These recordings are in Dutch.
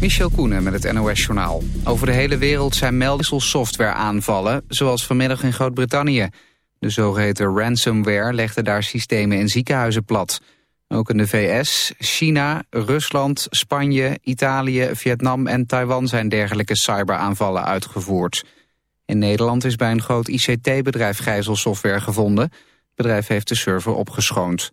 Michel Koenen met het NOS-journaal. Over de hele wereld zijn meldingselsoftware aanvallen, zoals vanmiddag in Groot-Brittannië. De zogeheten ransomware legde daar systemen in ziekenhuizen plat. Ook in de VS, China, Rusland, Spanje, Italië, Vietnam en Taiwan zijn dergelijke cyberaanvallen uitgevoerd. In Nederland is bij een groot ICT-bedrijf gijzelsoftware gevonden. Het bedrijf heeft de server opgeschoond.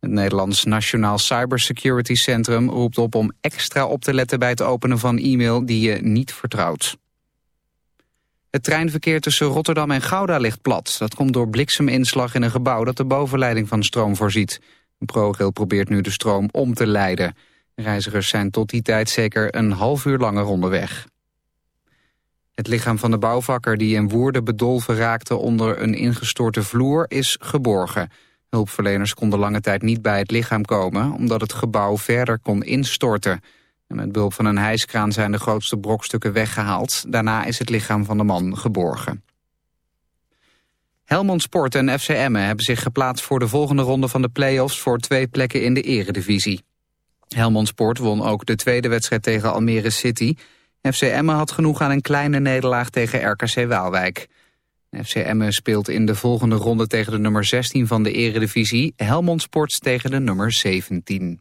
Het Nederlands Nationaal Cybersecurity Centrum roept op om extra op te letten bij het openen van e-mail die je niet vertrouwt. Het treinverkeer tussen Rotterdam en Gouda ligt plat. Dat komt door blikseminslag in een gebouw dat de bovenleiding van stroom voorziet. ProRail probeert nu de stroom om te leiden. Reizigers zijn tot die tijd zeker een half uur langer onderweg. Het lichaam van de bouwvakker die in Woerden bedolven raakte onder een ingestorte vloer is geborgen. Hulpverleners konden lange tijd niet bij het lichaam komen omdat het gebouw verder kon instorten. En met behulp van een hijskraan zijn de grootste brokstukken weggehaald. Daarna is het lichaam van de man geborgen. Helmond Sport en FC Emmen hebben zich geplaatst voor de volgende ronde van de play-offs voor twee plekken in de eredivisie. Helmond Sport won ook de tweede wedstrijd tegen Almere City. FC Emmen had genoeg aan een kleine nederlaag tegen RKC Waalwijk. FC Emmen speelt in de volgende ronde tegen de nummer 16 van de eredivisie. Helmond Sport tegen de nummer 17.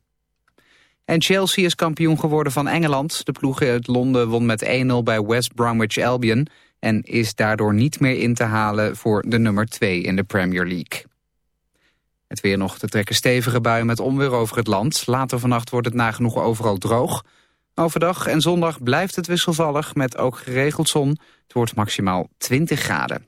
En Chelsea is kampioen geworden van Engeland. De ploeg uit Londen won met 1-0 bij West Bromwich Albion... en is daardoor niet meer in te halen voor de nummer 2 in de Premier League. Het weer nog te trekken stevige buien met onweer over het land. Later vannacht wordt het nagenoeg overal droog. Overdag en zondag blijft het wisselvallig met ook geregeld zon. Het wordt maximaal 20 graden.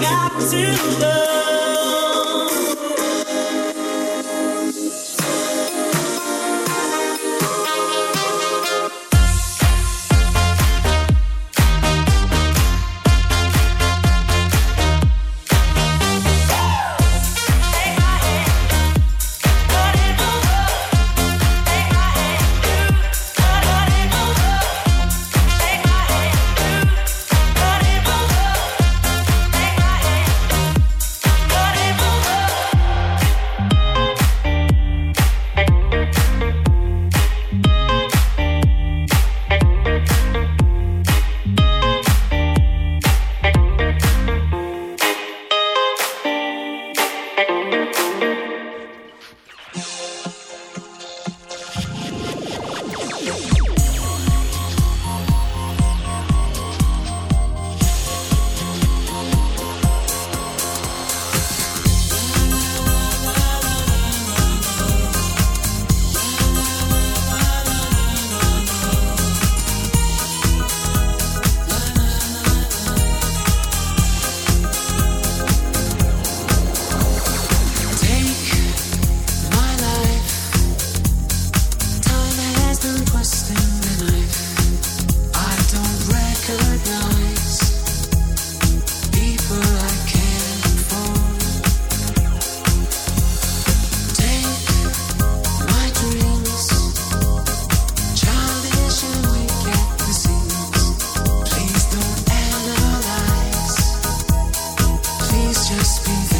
got to love. just be there.